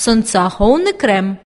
сонцеахоўны крэм